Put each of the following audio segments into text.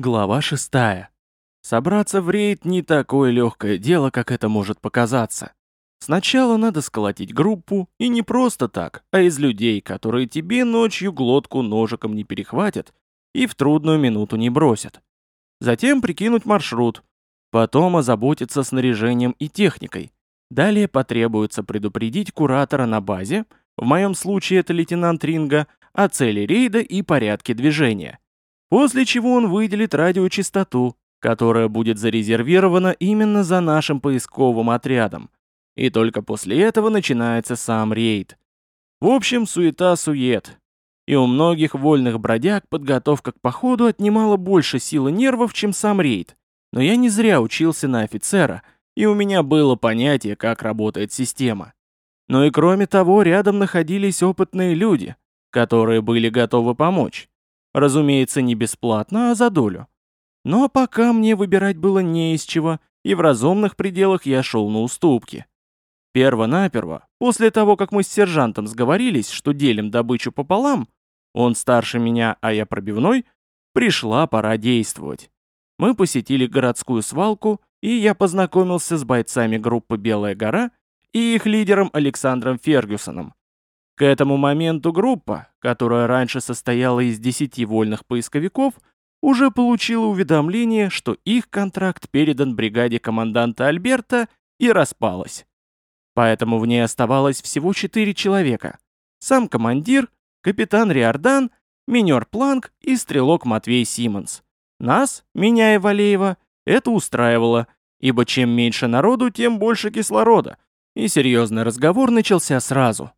Глава 6. Собраться в рейд не такое легкое дело, как это может показаться. Сначала надо сколотить группу, и не просто так, а из людей, которые тебе ночью глотку ножиком не перехватят и в трудную минуту не бросят. Затем прикинуть маршрут, потом озаботиться снаряжением и техникой. Далее потребуется предупредить куратора на базе, в моем случае это лейтенант Ринга, о цели рейда и порядке движения. После чего он выделит радиочастоту, которая будет зарезервирована именно за нашим поисковым отрядом. И только после этого начинается сам рейд. В общем, суета-сует. И у многих вольных бродяг подготовка к походу отнимала больше силы нервов, чем сам рейд. Но я не зря учился на офицера, и у меня было понятие, как работает система. Но и кроме того, рядом находились опытные люди, которые были готовы помочь. Разумеется, не бесплатно, а за долю. Но пока мне выбирать было не из чего, и в разумных пределах я шел на уступки. Перво-наперво, после того, как мы с сержантом сговорились, что делим добычу пополам, он старше меня, а я пробивной, пришла пора действовать. Мы посетили городскую свалку, и я познакомился с бойцами группы «Белая гора» и их лидером Александром Фергюсоном, к этому моменту группа, которая раньше состояла из 10 вольных поисковиков, уже получила уведомление, что их контракт передан бригаде команданта Альберта и распалась. Поэтому в ней оставалось всего 4 человека. Сам командир, капитан Риордан, минер Планк и стрелок Матвей Симмонс. Нас, меня и Валеева, это устраивало, ибо чем меньше народу, тем больше кислорода, и серьезный разговор начался сразу –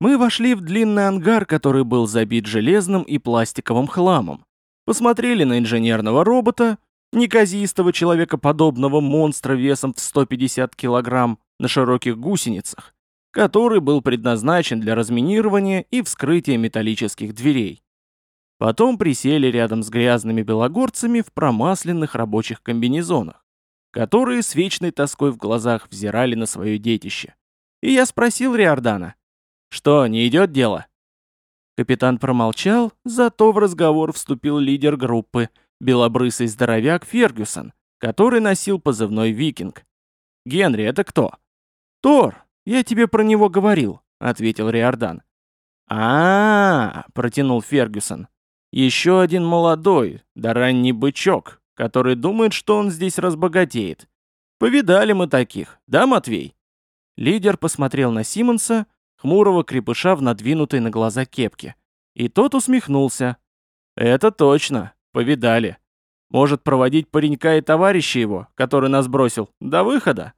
мы вошли в длинный ангар, который был забит железным и пластиковым хламом. Посмотрели на инженерного робота, неказистого человекоподобного монстра весом в 150 килограмм на широких гусеницах, который был предназначен для разминирования и вскрытия металлических дверей. Потом присели рядом с грязными белогорцами в промасленных рабочих комбинезонах, которые с вечной тоской в глазах взирали на свое детище. И я спросил Риордана, что, не идет дело?» Капитан промолчал, зато в разговор вступил лидер группы, белобрысый здоровяк Фергюсон, который носил позывной «Викинг». «Генри, это кто?» «Тор, я тебе про него говорил», — ответил Риордан. а, -а, -а протянул Фергюсон. «Еще один молодой, да ранний бычок, который думает, что он здесь разбогатеет. Повидали мы таких, да, Матвей?» Лидер посмотрел на Симонса, хмурого крепыша в надвинутой на глаза кепке. И тот усмехнулся. «Это точно, повидали. Может, проводить паренька и товарища его, который нас бросил, до выхода?»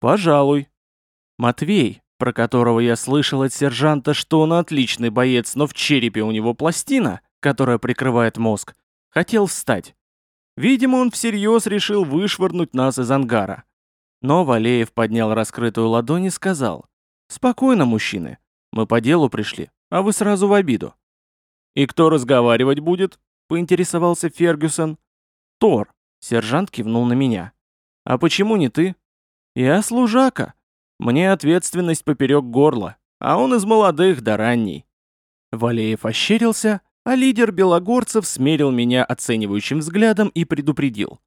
«Пожалуй». Матвей, про которого я слышал от сержанта, что он отличный боец, но в черепе у него пластина, которая прикрывает мозг, хотел встать. Видимо, он всерьез решил вышвырнуть нас из ангара. Но Валеев поднял раскрытую ладонь и сказал, «Спокойно, мужчины. Мы по делу пришли, а вы сразу в обиду». «И кто разговаривать будет?» — поинтересовался Фергюсон. «Тор», — сержант кивнул на меня. «А почему не ты?» «Я служака. Мне ответственность поперек горла, а он из молодых до ранней». Валеев ощерился, а лидер белогорцев смерил меня оценивающим взглядом и предупредил.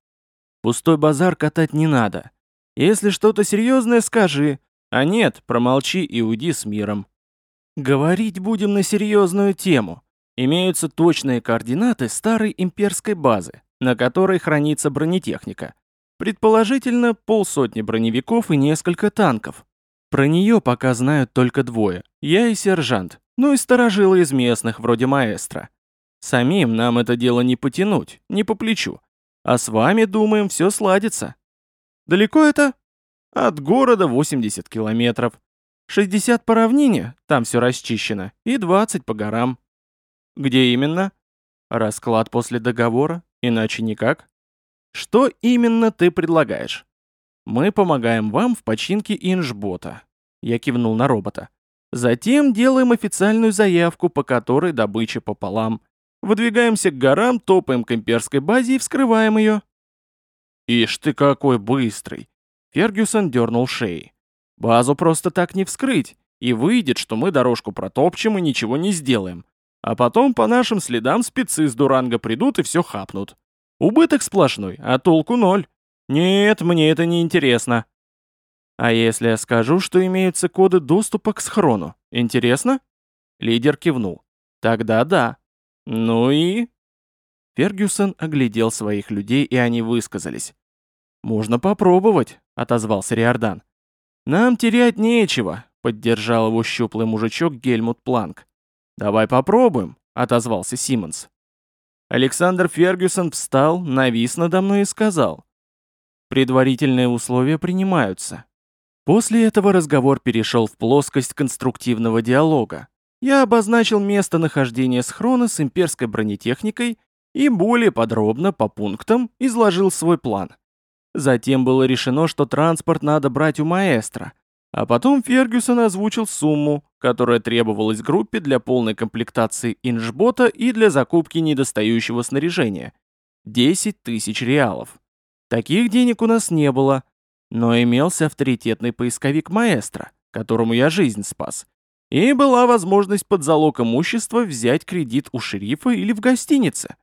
«Пустой базар катать не надо. Если что-то серьезное, скажи, а нет, промолчи и уйди с миром. Говорить будем на серьезную тему. Имеются точные координаты старой имперской базы, на которой хранится бронетехника. Предположительно, полсотни броневиков и несколько танков. Про нее пока знают только двое, я и сержант, ну и сторожилы из местных, вроде маэстро. Самим нам это дело не потянуть, не по плечу. А с вами, думаем, все сладится. Далеко это? От города 80 километров. 60 по равнине, там все расчищено, и 20 по горам. Где именно? Расклад после договора, иначе никак. Что именно ты предлагаешь? Мы помогаем вам в починке инжбота. Я кивнул на робота. Затем делаем официальную заявку, по которой добыча пополам. Выдвигаемся к горам, топаем к имперской базе и вскрываем ее. Ишь ты какой быстрый! Фергюсон дернул шеи. «Базу просто так не вскрыть, и выйдет, что мы дорожку протопчем и ничего не сделаем. А потом по нашим следам спецы с Дуранга придут и все хапнут. Убыток сплошной, а толку ноль. Нет, мне это не интересно. А если я скажу, что имеются коды доступа к схрону? Интересно? Лидер кивнул. Тогда да. Ну и... Фергюсон оглядел своих людей, и они высказались. «Можно попробовать», — отозвался Риордан. «Нам терять нечего», — поддержал его щуплый мужичок Гельмут Планк. «Давай попробуем», — отозвался Симмонс. Александр Фергюсон встал, навис надо мной и сказал. «Предварительные условия принимаются». После этого разговор перешел в плоскость конструктивного диалога. Я обозначил местонахождение схрона с имперской бронетехникой и более подробно, по пунктам, изложил свой план. Затем было решено, что транспорт надо брать у маэстро, а потом Фергюсон озвучил сумму, которая требовалась группе для полной комплектации инжбота и для закупки недостающего снаряжения. 10 тысяч реалов. Таких денег у нас не было, но имелся авторитетный поисковик маэстро, которому я жизнь спас. И была возможность под залог имущества взять кредит у шерифа или в гостинице.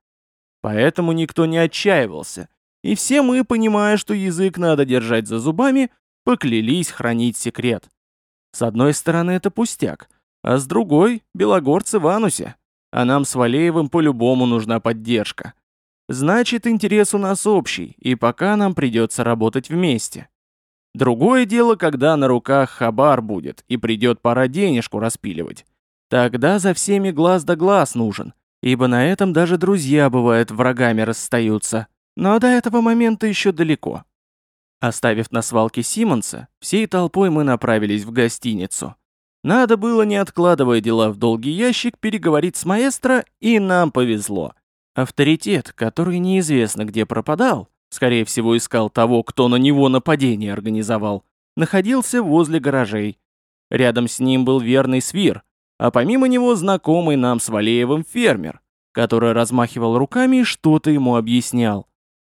Поэтому никто не отчаивался, и все мы, понимая, что язык надо держать за зубами, поклялись хранить секрет. С одной стороны, это пустяк, а с другой — белогорцы в анусе, а нам с Валеевым по-любому нужна поддержка. Значит, интерес у нас общий, и пока нам придется работать вместе. Другое дело, когда на руках хабар будет, и придет пора денежку распиливать. Тогда за всеми глаз да глаз нужен, ибо на этом даже друзья, бывают, врагами расстаются. Но до этого момента еще далеко. Оставив на свалке Симонса, всей толпой мы направились в гостиницу. Надо было, не откладывая дела в долгий ящик, переговорить с маэстро, и нам повезло. Авторитет, который неизвестно где пропадал, скорее всего искал того, кто на него нападение организовал, находился возле гаражей. Рядом с ним был верный свир, а помимо него знакомый нам с Валеевым фермер, который размахивал руками и что-то ему объяснял.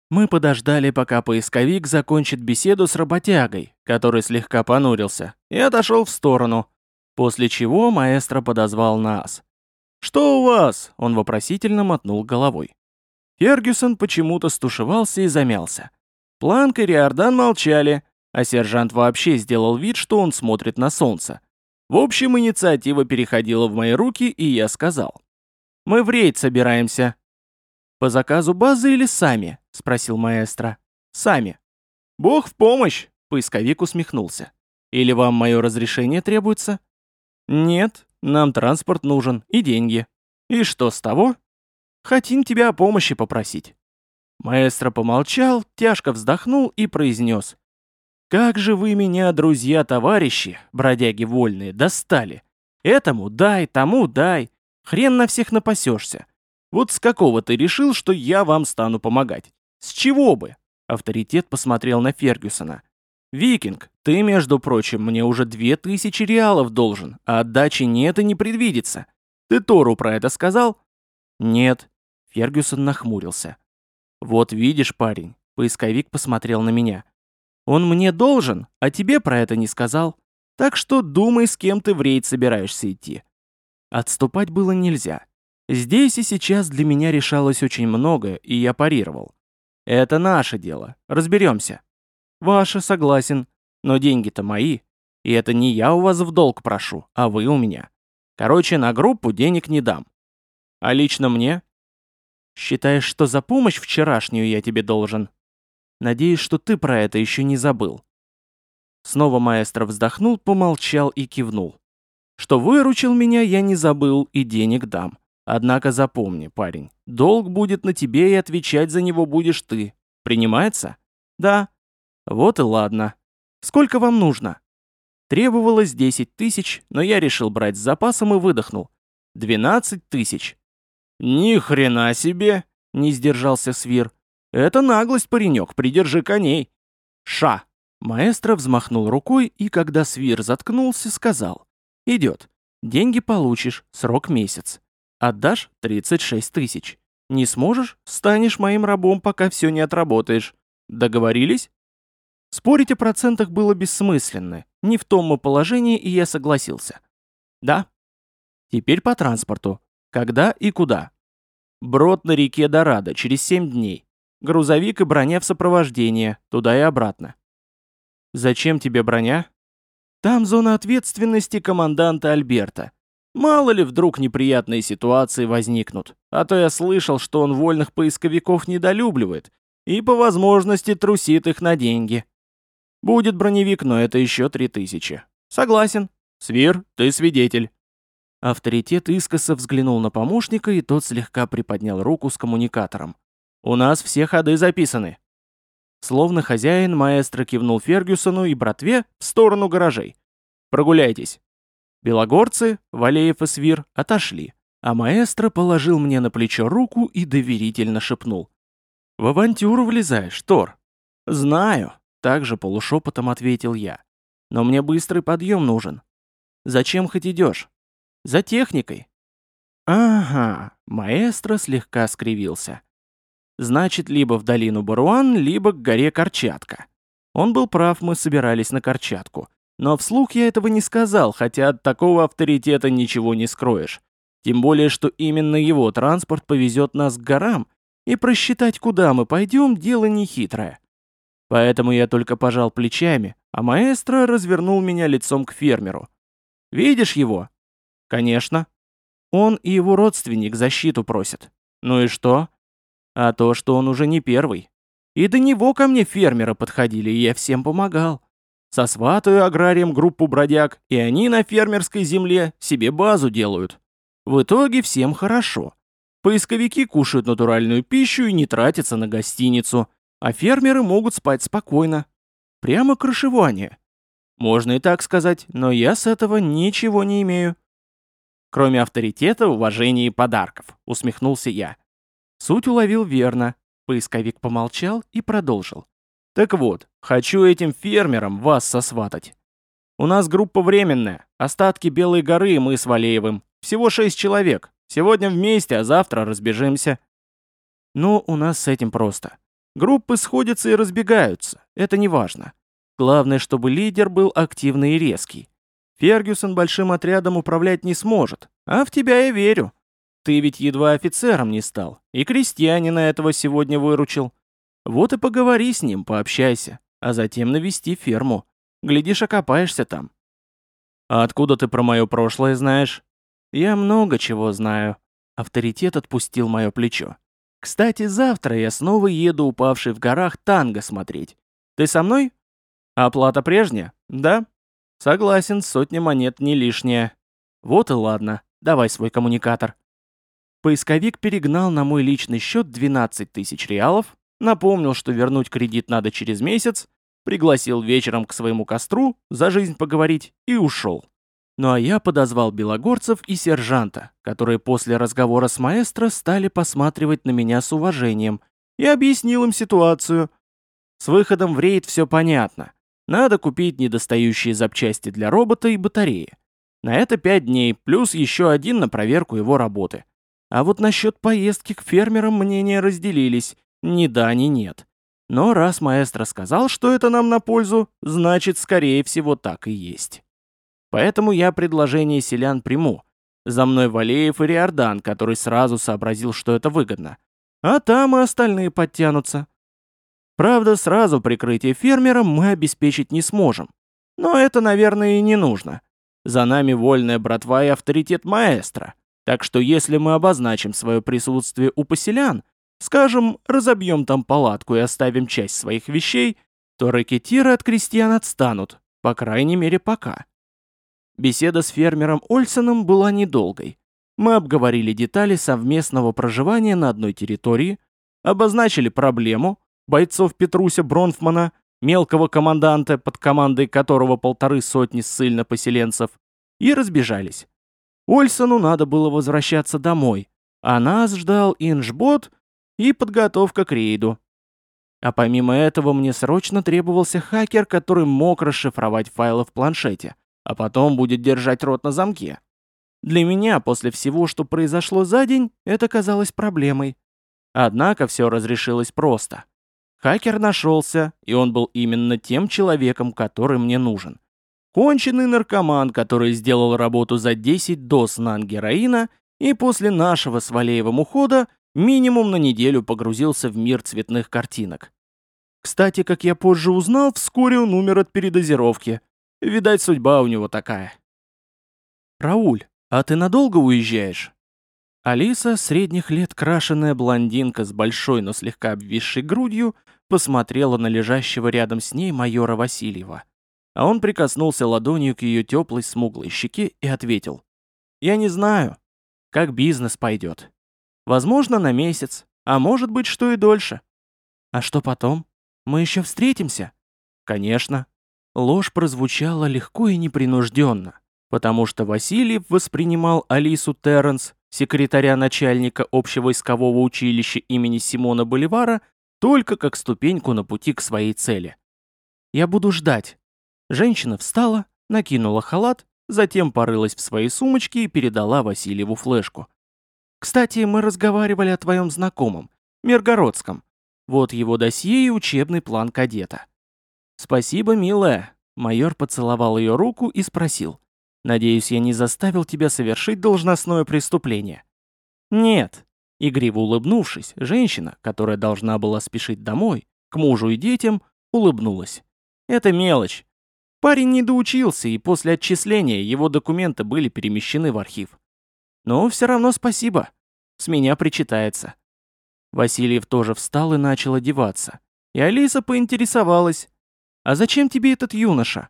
Мы подождали, пока поисковик закончит беседу с работягой, который слегка понурился, и отошел в сторону, после чего маэстро подозвал нас. «Что у вас?» — он вопросительно мотнул головой. Фергюсон почему-то стушевался и замялся. Планк и Риордан молчали, а сержант вообще сделал вид, что он смотрит на солнце. В общем, инициатива переходила в мои руки, и я сказал. «Мы в рейд собираемся. «По заказу базы или сами?» — спросил маэстро. «Сами». «Бог в помощь!» — поисковик усмехнулся. «Или вам мое разрешение требуется?» «Нет, нам транспорт нужен и деньги». «И что с того?» «Хотим тебя о помощи попросить». Маэстро помолчал, тяжко вздохнул и произнес. «Как же вы меня, друзья-товарищи, бродяги вольные, достали! Этому дай, тому дай, хрен на всех напасешься. Вот с какого ты решил, что я вам стану помогать? С чего бы? Авторитет посмотрел на Фергюсона. «Викинг, ты, между прочим, мне уже две тысячи реалов должен, а отдачи нет и не предвидится. Ты Тору про это сказал?» «Нет». Фергюсон нахмурился. «Вот видишь, парень», — поисковик посмотрел на меня. «Он мне должен, а тебе про это не сказал. Так что думай, с кем ты в рейд собираешься идти». Отступать было нельзя. Здесь и сейчас для меня решалось очень многое, и я парировал. Это наше дело, разберемся. Ваше, согласен, но деньги-то мои. И это не я у вас в долг прошу, а вы у меня. Короче, на группу денег не дам. А лично мне? Считаешь, что за помощь вчерашнюю я тебе должен? Надеюсь, что ты про это еще не забыл. Снова маэстро вздохнул, помолчал и кивнул. Что выручил меня, я не забыл и денег дам. Однако запомни, парень, долг будет на тебе и отвечать за него будешь ты. Принимается? Да. Вот и ладно. Сколько вам нужно? Требовалось 10 тысяч, но я решил брать с запасом и выдохнул. 12 тысяч. Ни хрена себе, не сдержался Свир. Это наглость, паренек, придержи коней. Ша. Маэстро взмахнул рукой и, когда Свир заткнулся, сказал. Идет. Деньги получишь, срок месяц. Отдашь 36 тысяч. Не сможешь, станешь моим рабом, пока все не отработаешь. Договорились? Спорить о процентах было бессмысленно. Не в том мы положении, и я согласился. Да. Теперь по транспорту. Когда и куда? Брод на реке Дорадо через 7 дней. грузовик и броня в сопровождении, туда и обратно. Зачем тебе броня? Там зона ответственности команданта Альберта. Мало ли вдруг неприятные ситуации возникнут. А то я слышал, что он вольных поисковиков недолюбливает и по возможности трусит их на деньги. Будет броневик, но это еще три тысячи. Согласен. Свир, ты свидетель. Авторитет искоса взглянул на помощника, и тот слегка приподнял руку с коммуникатором. «У нас все ходы записаны». Словно хозяин, маэстро кивнул Фергюсону и братве в сторону гаражей. «Прогуляйтесь». Белогорцы, Валеев и Свир отошли, а маэстро положил мне на плечо руку и доверительно шепнул. «В авантюру влезаешь, Тор?» «Знаю», — также полушепотом ответил я. «Но мне быстрый подъем нужен. Зачем хоть идешь?» За техникой. Ага, маэстро слегка скривился. Значит, либо в долину Баруан, либо к горе Корчатка. Он был прав, мы собирались на Корчатку. Но вслух я этого не сказал, хотя от такого авторитета ничего не скроешь. Тем более, что именно его транспорт повезет нас к горам, и просчитать, куда мы пойдем, дело нехитрое. Поэтому я только пожал плечами, а маэстро развернул меня лицом к фермеру. «Видишь его? Конечно. Он и его родственник защиту просят. Ну и что? А то, что он уже не первый. И до него ко мне фермеры подходили, и я всем помогал. Сосватаю аграрием группу бродяг, и они на фермерской земле себе базу делают. В итоге всем хорошо. Поисковики кушают натуральную пищу и не тратятся на гостиницу, а фермеры могут спать спокойно. Прямо крышевание. Можно и так сказать, но я с этого ничего не имею. Кроме авторитета, уважения и подарков, усмехнулся я. Суть уловил верно. Поисковик помолчал и продолжил. Так вот, хочу этим фермерам вас сосватать. У нас группа временная, остатки Белой горы мы с Валеевым. Всего шесть человек. Сегодня вместе, а завтра разбежимся. Ну, у нас с этим просто. Группы сходятся и разбегаются, это не важно. Главное, чтобы лидер был активный и резкий. Фергюсон большим отрядом управлять не сможет, а в тебя я верю. Ты ведь едва офицером не стал, и крестьянина этого сегодня выручил. Вот и поговори с ним, пообщайся, а затем навести ферму. Глядишь, окопаешься там. А откуда ты про мое прошлое знаешь? Я много чего знаю. Авторитет отпустил мое плечо. Кстати, завтра я снова еду упавший в горах танго смотреть. Ты со мной? Оплата прежняя? Да? Согласен, сотня монет не лишняя. Вот и ладно, давай свой коммуникатор. Поисковик перегнал на мой личный счет 12 тысяч реалов, напомнил, что вернуть кредит надо через месяц, пригласил вечером к своему костру за жизнь поговорить и ушел. Ну а я подозвал белогорцев и сержанта, которые после разговора с маэстро стали посматривать на меня с уважением, и объяснил им ситуацию. С выходом в рейд все понятно. Надо купить недостающие запчасти для робота и батареи. На это 5 дней, плюс еще один на проверку его работы. А вот насчет поездки к фермерам мнения разделились. Ни да, ни нет. Но раз маэстро сказал, что это нам на пользу, значит, скорее всего, так и есть. Поэтому я предложение селян приму. За мной Валеев и Риордан, который сразу сообразил, что это выгодно. А там и остальные подтянутся. Правда, сразу прикрытие фермером мы обеспечить не сможем. Но это, наверное, и не нужно. За нами вольная братва и авторитет маэстро. Так что если мы обозначим свое присутствие у поселян, скажем, разобьем там палатку и оставим часть своих вещей, то ракетиры от крестьян отстанут, по крайней мере пока. Беседа с фермером Ольсоном была недолгой. Мы обговорили детали совместного проживания на одной территории, обозначили проблему, бойцов Петруся Бронфмана, мелкого команданта, под командой которого полторы сотни ссыльно-поселенцев, и разбежались. Ольсону надо было возвращаться домой, а нас ждал инжбот и подготовка к рейду. А помимо этого мне срочно требовался хакер, который мог расшифровать файлы в планшете, а потом будет держать рот на замке. Для меня, после всего, что произошло за день, это казалось проблемой. Однако все разрешилось просто. Хакер нашелся, и он был именно тем человеком, который мне нужен. Конченый наркоман, который сделал работу за 10 доз нан-героина и после нашего с Валеевым ухода минимум на неделю погрузился в мир цветных картинок. Кстати, как я позже узнал, вскоре он умер от передозировки. Видать, судьба у него такая. «Рауль, а ты надолго уезжаешь?» Алиса, средних лет крашеная блондинка с большой, но слегка обвисшей грудью, посмотрела на лежащего рядом с ней майора Васильева. А он прикоснулся ладонью к ее теплой смуглой щеке и ответил. «Я не знаю, как бизнес пойдет. Возможно, на месяц, а может быть, что и дольше. А что потом? Мы еще встретимся?» «Конечно». Ложь прозвучала легко и непринужденно, потому что Васильев воспринимал Алису Терренс, секретаря начальника общевойскового училища имени Симона Боливара, только как ступеньку на пути к своей цели. «Я буду ждать». Женщина встала, накинула халат, затем порылась в своей сумочке и передала Васильеву флешку. «Кстати, мы разговаривали о твоем знакомом, Миргородском. Вот его досье и учебный план кадета». «Спасибо, милая». Майор поцеловал ее руку и спросил. «Надеюсь, я не заставил тебя совершить должностное преступление?» «Нет», Игриво улыбнувшись, женщина, которая должна была спешить домой, к мужу и детям, улыбнулась. Это мелочь. Парень не доучился, и после отчисления его документы были перемещены в архив. Но все равно спасибо. С меня причитается. Васильев тоже встал и начал одеваться. И Алиса поинтересовалась. «А зачем тебе этот юноша?»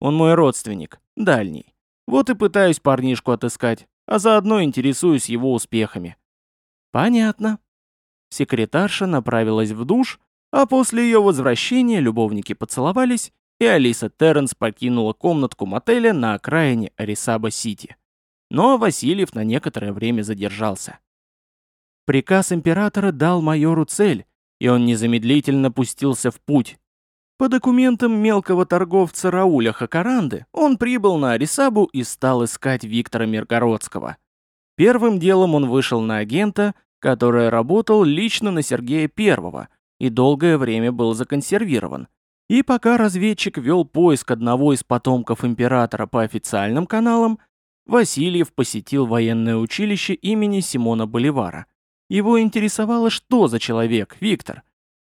«Он мой родственник, дальний. Вот и пытаюсь парнишку отыскать, а заодно интересуюсь его успехами. Понятно. Секретарша направилась в душ, а после ее возвращения любовники поцеловались, и Алиса Терренс покинула комнатку мотеля на окраине Арисаба-Сити. Но Васильев на некоторое время задержался. Приказ императора дал майору цель, и он незамедлительно пустился в путь. По документам мелкого торговца Рауля Хакаранды он прибыл на Арисабу и стал искать Виктора Миргородского. Первым делом он вышел на агента, который работал лично на Сергея Первого и долгое время был законсервирован. И пока разведчик вел поиск одного из потомков императора по официальным каналам, Васильев посетил военное училище имени Симона Боливара. Его интересовало, что за человек Виктор,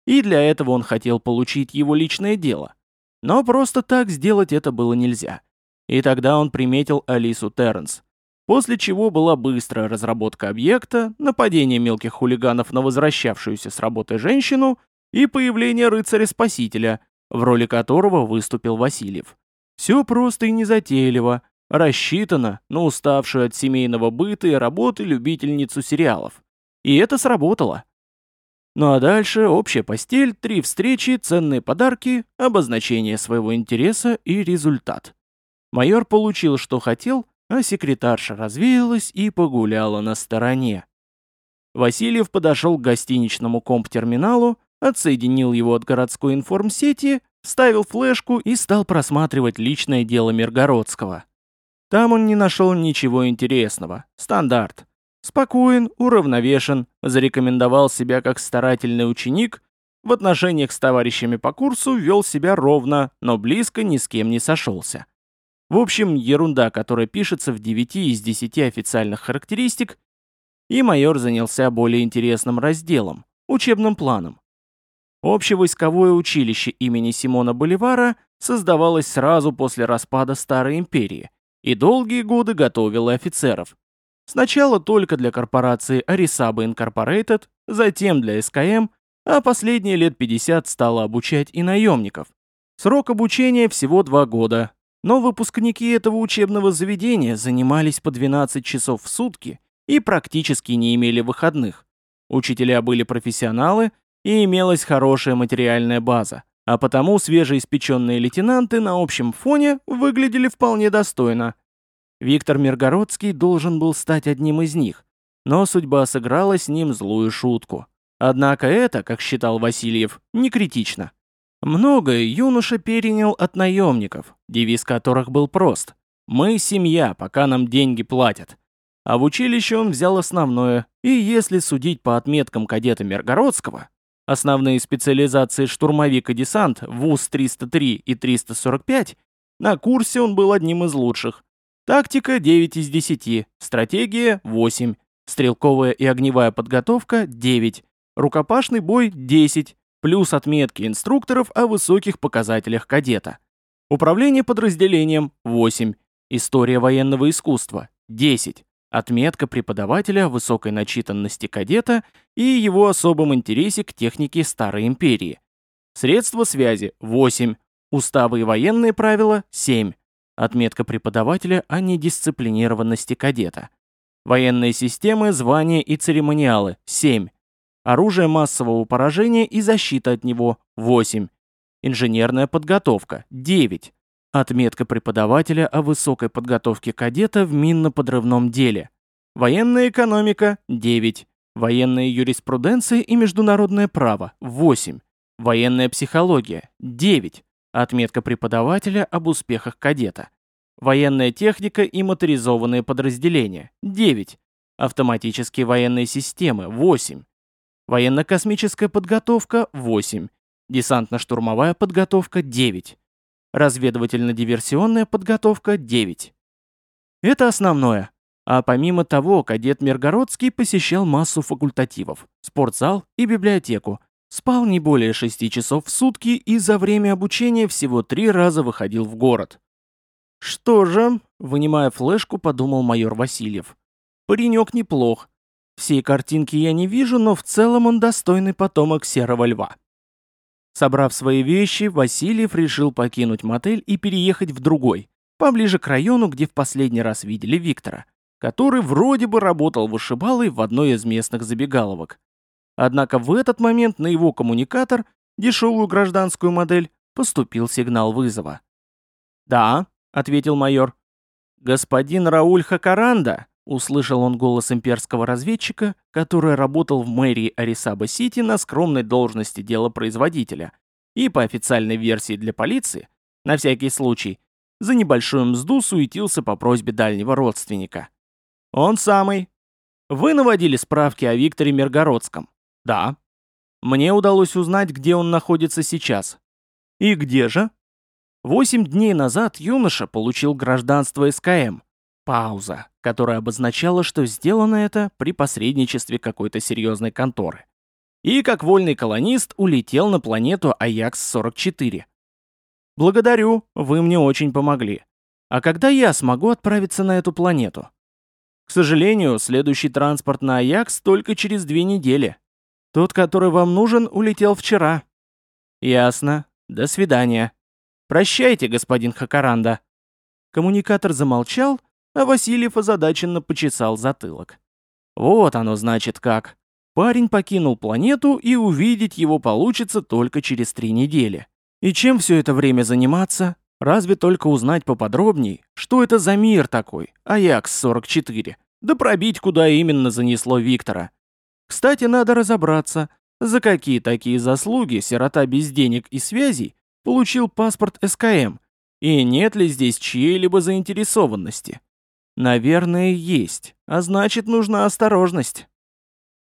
и для этого он хотел получить его личное дело. Но просто так сделать это было нельзя. И тогда он приметил Алису Терренс, После чего была быстрая разработка объекта, нападение мелких хулиганов на возвращавшуюся с работы женщину и появление рыцаря-спасителя, в роли которого выступил Васильев. Все просто и незатейливо, рассчитано на уставшую от семейного быта и работы любительницу сериалов. И это сработало. Ну а дальше общая постель, три встречи, ценные подарки, обозначение своего интереса и результат. Майор получил, что хотел, а секретарша развеялась и погуляла на стороне. Васильев подошел к гостиничному комп-терминалу, отсоединил его от городской информсети, вставил флешку и стал просматривать личное дело Миргородского. Там он не нашел ничего интересного. Стандарт. Спокоен, уравновешен, зарекомендовал себя как старательный ученик, в отношениях с товарищами по курсу вел себя ровно, но близко ни с кем не сошелся. В общем, ерунда, которая пишется в 9 из 10 официальных характеристик, и майор занялся более интересным разделом – учебным планом. Общевойсковое училище имени Симона Боливара создавалось сразу после распада Старой империи и долгие годы готовило офицеров. Сначала только для корпорации Arisaba Incorporated, затем для СКМ, а последние лет 50 стало обучать и наемников. Срок обучения всего два года, но выпускники этого учебного заведения занимались по 12 часов в сутки и практически не имели выходных. Учителя были профессионалы и имелась хорошая материальная база, а потому свежеиспеченные лейтенанты на общем фоне выглядели вполне достойно. Виктор Миргородский должен был стать одним из них, но судьба сыграла с ним злую шутку. Однако это, как считал Васильев, не критично. Многое юноша перенял от наемников, девиз которых был прост. «Мы семья, пока нам деньги платят». А в училище он взял основное, и если судить по отметкам кадета Миргородского, основные специализации штурмовик и десант, ВУЗ-303 и 345, на курсе он был одним из лучших. Тактика 9 из 10, стратегия 8, Стрелковая и огневая подготовка – 9. Рукопашный бой – 10. Плюс отметки инструкторов о высоких показателях кадета. Управление подразделением – 8. История военного искусства – 10. Отметка преподавателя высокой начитанности кадета и его особом интересе к технике Старой Империи. Средства связи – 8. Уставы и военные правила – 7. Отметка преподавателя о недисциплинированности кадета. Военные системы, звания и церемониалы – 7. Оружие массового поражения и защита от него – 8. Инженерная подготовка – 9. Отметка преподавателя о высокой подготовке кадета в минно-подрывном деле. Военная экономика – 9. Военная юриспруденция и международное право – 8. Военная психология – 9. Отметка преподавателя об успехах кадета. Военная техника и моторизованные подразделения – 9. Автоматические военные системы – 8. Военно-космическая подготовка – 8. Десантно-штурмовая подготовка – 9. Разведывательно-диверсионная подготовка – 9. Это основное. А помимо того, кадет Миргородский посещал массу факультативов, спортзал и библиотеку, Спал не более шести часов в сутки и за время обучения всего три раза выходил в город. «Что же?» — вынимая флешку, подумал майор Васильев. «Паренек неплох. Всей картинки я не вижу, но в целом он достойный потомок серого льва». Собрав свои вещи, Васильев решил покинуть мотель и переехать в другой, поближе к району, где в последний раз видели Виктора, который вроде бы работал вышибалой в одной из местных забегаловок. Однако в этот момент на его коммуникатор, дешевую гражданскую модель, поступил сигнал вызова. «Да», — ответил майор. «Господин Рауль Хакаранда», — услышал он голос имперского разведчика, который работал в мэрии Арисаба-Сити на скромной должности делопроизводителя и по официальной версии для полиции, на всякий случай, за небольшую мзду суетился по просьбе дальнего родственника. «Он самый. Вы наводили справки о Викторе Миргородском?» Да. Мне удалось узнать, где он находится сейчас. И где же? Восемь дней назад юноша получил гражданство СКМ. Пауза, которая обозначала, что сделано это при посредничестве какой-то серьезной конторы. И как вольный колонист улетел на планету Аякс-44. Благодарю, вы мне очень помогли. А когда я смогу отправиться на эту планету? К сожалению, следующий транспорт на Аякс только через две недели. Тот, который вам нужен, улетел вчера. Ясно. До свидания. Прощайте, господин Хакаранда. Коммуникатор замолчал, а Васильев озадаченно почесал затылок. Вот оно значит как. Парень покинул планету, и увидеть его получится только через три недели. И чем все это время заниматься? Разве только узнать поподробней, что это за мир такой, Аякс-44, да пробить, куда именно занесло Виктора. Кстати, надо разобраться, за какие такие заслуги сирота без денег и связей получил паспорт СКМ, и нет ли здесь чьей-либо заинтересованности. Наверное, есть, а значит, нужна осторожность.